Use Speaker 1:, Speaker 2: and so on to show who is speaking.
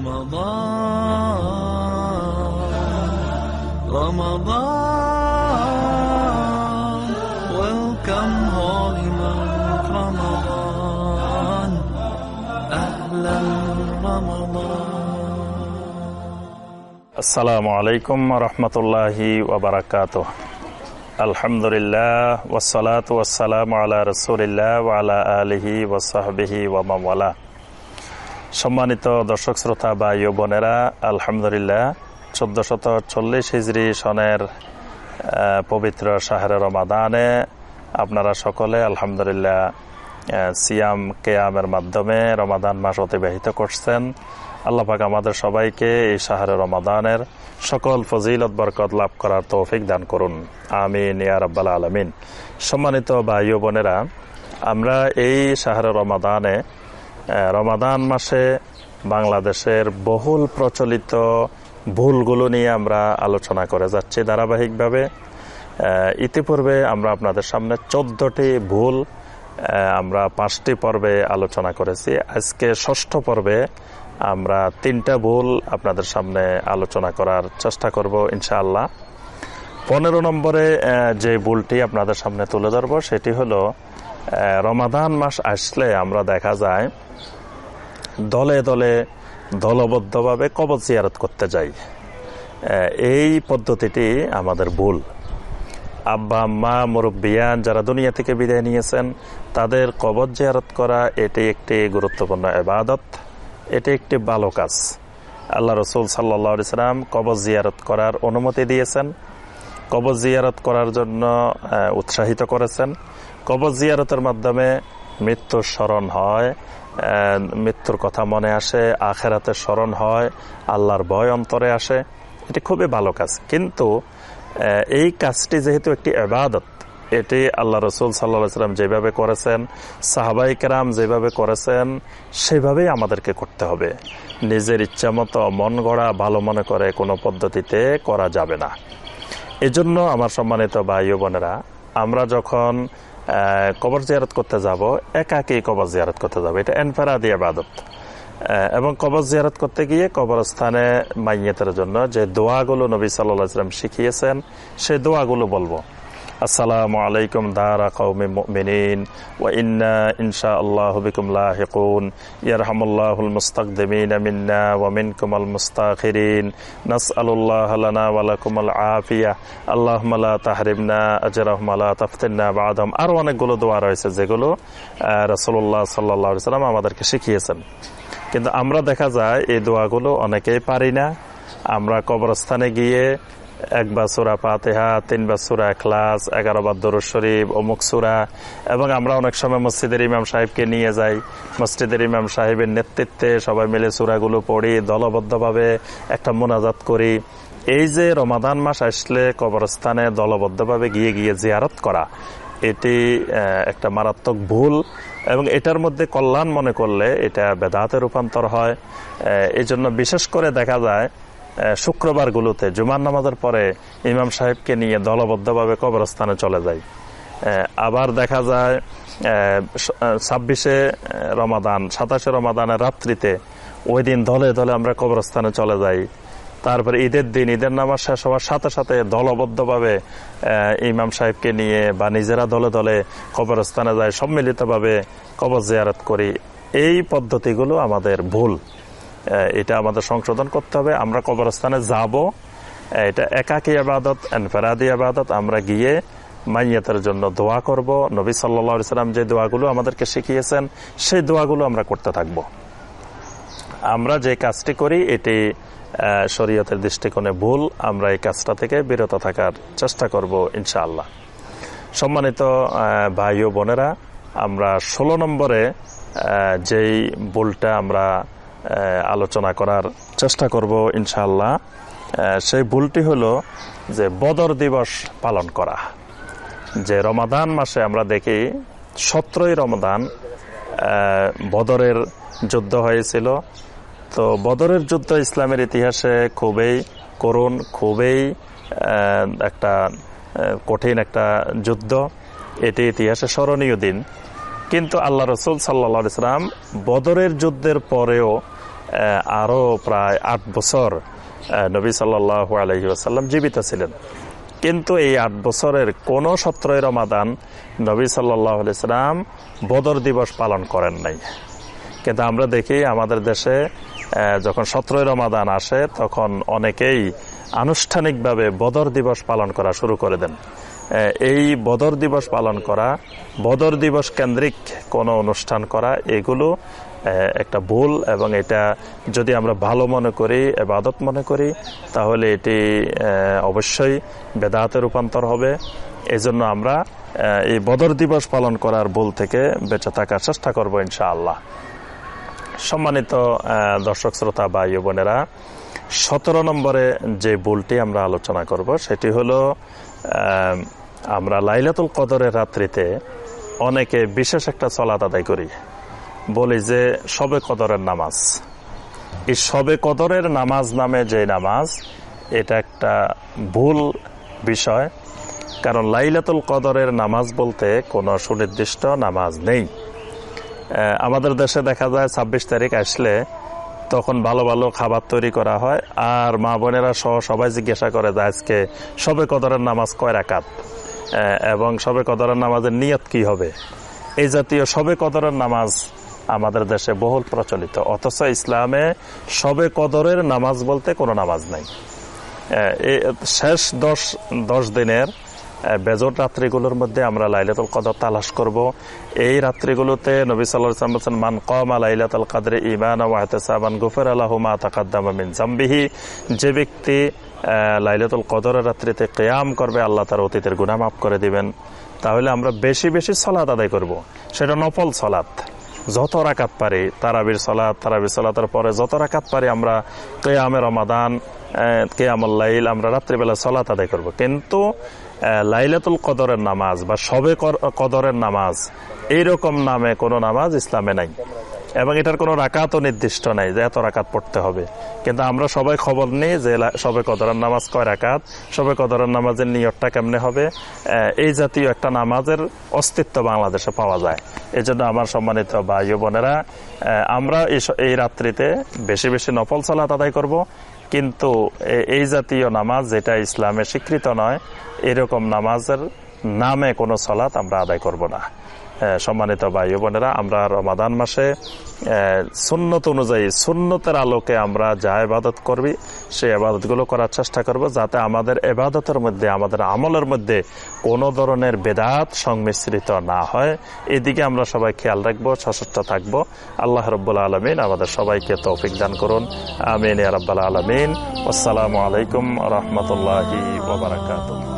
Speaker 1: Ramadan, Ramadan. Welcome, holy month Ramadan. Ahlan Ramadan.
Speaker 2: আসসালামু আলাইকুম রহমতুল্লাহি ওবরাকাত আলহামদুলিল্লাহ ওসালাত ওয়াসালাম আলা রসুলিল্লাহ ওয়ালা আলিহি ওসাহবিহি ওয়ামাওয়ালা সম্মানিত দর্শক শ্রোতা বা বোনেরা, আলহামদুলিল্লাহ, চোদ্দশত চল্লিশ হিজড়ি সনের পবিত্র শাহরে রমাদানে আপনারা সকলে আলহামদুলিল্লাহ সিয়াম, কেয়ামের মাধ্যমে রমাদান মাস অতিবাহিত করছেন। আল্লাহ পাক আমাদের সবাইকে এই শাহরে রমাদানের সকল ফজিলত, বরকত লাভ করার তৌফিক দান করুন। আমিন, ইয়া রাব্বাল আলামিন। সম্মানিত ভাই বোনেরা, আমরা এই শাহরে রমাদানে রমাদান মাসে বাংলাদেশের বহুল প্রচলিত ভুলগুলো নিয়ে আমরা আলোচনা করে যাচ্ছি ধারাবাহিকভাবে। ইতিপূর্বে আমরা আপনাদের সামনে চোদ্দটি ভুল আমরা পাঁচটি পর্বে আলোচনা করেছি। আজকে ষষ্ঠ পর্বে আমরা তিনটা ভুল আপনাদের সামনে আলোচনা করার চেষ্টা করব ইনশাআল্লাহ। পনেরো নম্বরে যে ভুলটি আপনাদের সামনে তুলে ধরবো সেটি হলো রমাদান মাস আসলে আমরা দেখা যায় দলে দলে দলবদ্ধভাবে কবর জিয়ারত করতে যাই। এই পদ্ধতিটি আমাদের ভুল। আব্বা, আম্মা মুরব্বিয়ান যারা দুনিয়া থেকে বিদায় নিয়েছেন, তাদের কবর জিয়ারত করা এটি একটি গুরুত্বপূর্ণ এবাদত এটি একটি ভালো কাজ। আল্লাহ রসুল সাল্লা সাল্লাম কবর জিয়ারত করার অনুমতি দিয়েছেন। কবর জিয়ারত করার জন্য উৎসাহিত করেছেন। কবর জিয়ারতের মাধ্যমে মৃত্যুর স্মরণ হয় মৃত্যুর কথা মনে আসে আখেরাতের স্মরণ হয়, আল্লাহর ভয় অন্তরে আসে। এটি খুবই ভালো কাজ। কিন্তু এই কাজটি যেহেতু একটি এবাদত এটি আল্লাহ রসুল সাল্লা সাল্লাম যেভাবে করেছেন সাহাবাই কেরাম যেভাবে করেছেন, সেভাবেই আমাদেরকে করতে হবে। নিজের ইচ্ছা মতো মন গড়া ভালো মনে করে কোনো পদ্ধতিতে করা যাবে না। এজন্য আমার সম্মানিত ভাই বোনেরা, আমরা যখন কবর জিয়ারত করতে যাব একাকেই কবর জিয়ারত করতে যাব। এটা এনফেরা দিয়ে বাদত এবং কবর জিয়ারত করতে গিয়ে কবরস্থানে মাইয়েতের জন্য যে দোয়াগুলো নবী সাল্লাহ ইসলাম শিখিয়েছেন সেই দোয়াগুলো বলব। আসসালামু আলাইকুম দারা কওমি মুমিনিন ওয়া ইন্না ইনশাআল্লাহু বিকুম লাহিকুন। ইয়ারহামুল্লাহুল মুস্তাকদিমিন মিন্না ওয়া মিনকুমুল মুস্তাখিরিন। নাসআলুল্লাহ লানা ওয়া লাকুমুল আফিয়া। আল্লাহুম্মা লা তাহরিমনা আজরাহুম লা তাফতিননা বা'দাহুম। আরও অনেকগুলো দোয়া রয়েছে যেগুলো রাসূলুল্লাহ সাল্লাল্লাহু আলাইহি সাল্লাম আমাদেরকে শিখিয়েছেন। কিন্তু আমরা দেখা যায় এই দোয়াগুলো অনেকেই পারি না। আমরা কবরস্থানে গিয়ে একবার সুরা পাতেহা তিনবার সুরা ক্লাস এগারো বার দরুদ শরীফ অমুক সুরা। এবং আমরা অনেক সময় মসজিদের ইমাম সাহেবকে নিয়ে যাই। মসজিদের ইমাম সাহেবের নেতৃত্বে সবাই মিলে সুরাগুলো পড়ি দলবদ্ধভাবে একটা মোনাজাত করি। এই যে রমাদান মাস আসলে কবরস্থানে দলবদ্ধভাবে গিয়ে গিয়ে জিয়ারত করা এটি একটা মারাত্মক ভুল। এবং এটার মধ্যে কল্যাণ মনে করলে এটা বেদাতে রূপান্তর হয়। আহ, এই জন্য বিশেষ করে দেখা যায় শুক্রবারগুলোতে জুমার নামাজের পরে ইমাম সাহেবকে নিয়ে দলবদ্ধভাবে কবরস্থানে চলে যায় আবার দেখা যায় ছাব্বিশে রমাদান, সাতাশে রমাদানের রাত্রিতে ওই দিন দলে দলে আমরা কবরস্থানে চলে যাই। তারপরে ঈদের দিন, ঈদের নামাজ শেষ হওয়ার সাথে সাথে দলবদ্ধভাবে ইমাম সাহেবকে নিয়ে বা নিজেরা দলে দলে কবরস্থানে যায় সম্মিলিতভাবে কবর জিয়ারত করি। এই পদ্ধতিগুলো আমাদের ভুল। এটা আমাদের সংশোধন করতে হবে। আমরা কবরস্থানে যাব। এটা একাকী আবাদত ফেরাদি আবাদত। আমরা গিয়ে মাইয়াতের জন্য দোয়া করব। নবী সাল্লা সাল্লাম যে দোয়াগুলো আমাদেরকে শিখিয়েছেন, সেই দোয়াগুলো আমরা করতে থাকব। আমরা যে কাজটি করি, এটি শরীয়তের দৃষ্টিকোণে ভুল। আমরা এই কাজটা থেকে বিরত থাকার চেষ্টা করব, ইনশাআল্লাহ। সম্মানিত ভাই ও বোনেরা, আমরা ষোলো নম্বরে যেই ভুলটা আমরা আলোচনা করার চেষ্টা করব ইনশাল্লাহ সেই ভুলটি হলো যে বদর দিবস পালন করা। যে রমাদান মাসে আমরা দেখি, সতেরোই রমাদান বদরের যুদ্ধ হয়েছিল। তো বদরের যুদ্ধ ইসলামের ইতিহাসে খুবই করুণ, খুবই একটা কঠিন একটা যুদ্ধ। এটি ইতিহাসে স্মরণীয় দিন। কিন্তু আল্লাহ রসুল সাল্লা ইসলাম বদরের যুদ্ধের পরেও আরও প্রায় আট বছর নবী সাল্লাহ আলহি আসাল্লাম জীবিত ছিলেন। কিন্তু এই আট বছরের কোন সত্রই রমাদান নবী সাল্লাহ সাল্লাম বদর দিবস পালন করেন নাই। কিন্তু আমরা দেখি আমাদের দেশে যখন সতেরোই রমাদান আসে, তখন অনেকেই আনুষ্ঠানিকভাবে বদর দিবস পালন করা শুরু করে দেন। এই বদর দিবস পালন করা, বদর দিবস কেন্দ্রিক কোনো অনুষ্ঠান করা, এগুলো একটা ভুল এবং এটা যদি আমরা ভালো মনে করি, এবাদত মনে করি, তাহলে এটি অবশ্যই বেদাতে রূপান্তর হবে। এজন্য আমরা এই বদর দিবস পালন করার ভুল থেকে বেঁচে থাকার চেষ্টা করব ইনশাআল্লাহ। সম্মানিত দর্শক, শ্রোতা বা বোনেরা, সতেরো নম্বরে যে ভুলটি আমরা আলোচনা করব, সেটি হলো আমরা লাইলাতুল কদরের রাত্রিতে অনেকে বিশেষ একটা চলাত আদায় করি। বলি যে সবে কদরের নামাজ। এই সবে কদরের নামাজ নামে যে নামাজ এটা একটা ভুল বিষয় কারণ লাইলাতুল কদরের নামাজ বলতে কোনো সুনির্দিষ্ট নামাজ নেই। আমাদের দেশে দেখা যায় ছাব্বিশ তারিখ আসলে তখন ভালো ভালো খাবার তৈরি করা হয় আর মা বোনেরা সহ সবাই জিজ্ঞাসা করে যে আজকে সবে কদরের নামাজ কয় আহ, এবং সবে কদরের নামাজের নিয়ত কি হবে? এই জাতীয় সবে কদরের নামাজ আমাদের দেশে বহুল প্রচলিত। অথচ ইসলামে সবে কদরের নামাজ বলতে কোনো নামাজ নাই। শেষ দশ দশ দিনের বেজর রাত্রিগুলোর মধ্যে আমরা লাইলাতুল কদর তালাশ করব। এই রাত্রিগুলোতে নবী সাল্লাহ বলছেন, মান কমা লাইলাতুল কাদরে ইমান ওয়াহতাসাবান গুফের আল্লাহ মা তাকাদ্দামা মিন জাম্বিহি যে ব্যক্তি লাইলাতুল কদরের রাত্রিতে কেয়াম করবে, আল্লাহ তার অতীতের গুণা মাফ করে দিবেন। তাহলে আমরা বেশি বেশি সলাৎ আদায় করব। সেটা নফল সলাৎ যত রাকাত পারি, তারাবির সলাৎ তারাবির সলাতের পরে যত রাকাত পারি আমরা কেয়ামে রমাদান কেয়ামুল লাইল আমরা রাত্রিবেলা সলাৎ আদায় করব। কিন্তু লাইলাতুল কদরের নামাজ বা সবে কদরের নামাজ, এইরকম নামে কোনো নামাজ ইসলামে নাই। এবং এটার কোনো রাকাতও নির্দিষ্ট নাই যে এত রাকাত পড়তে হবে। কিন্তু আমরা সবাই খবর নিই যে সবে কদরের নামাজ কয় রাকাত? সবে কদরের নামাজের নিয়তটা কেমনে হবে? এই জাতীয় একটা নামাজের অস্তিত্ব বাংলাদেশে পাওয়া যায়। এই জন্য আমার সম্মানিত ভাই বোনেরা আমরা এই রাত্রিতে বেশি বেশি নফল সালাত আদায় করব। কিন্তু এই জাতীয় নামাজ যেটা ইসলামে স্বীকৃত নয়, এরকম নামাজের নামে কোনো সলাত আমরা আদায় করব না। সম্মানিত ভাই বোনেরা, আমরা রমাদান মাসে সুন্নত অনুযায়ী, সুন্নতের আলোকে আমরা যা এবাদত করবি, সেই এবাদতগুলো করার চেষ্টা করব যাতে আমাদের এবাদতের মধ্যে, আমাদের আমলের মধ্যে কোনো ধরনের বেদাত সংমিশ্রিত না হয়। এদিকে আমরা সবাই খেয়াল রাখব সশস্ত্র থাকব। আল্লাহ রব্বুল আলমিন আমাদের সবাইকে তৌফিক দান করুন। আমিন রাব্বাল আলমিন। আসসালামু আলাইকুম রহমতুল্লাহি ওবরাকাতুহ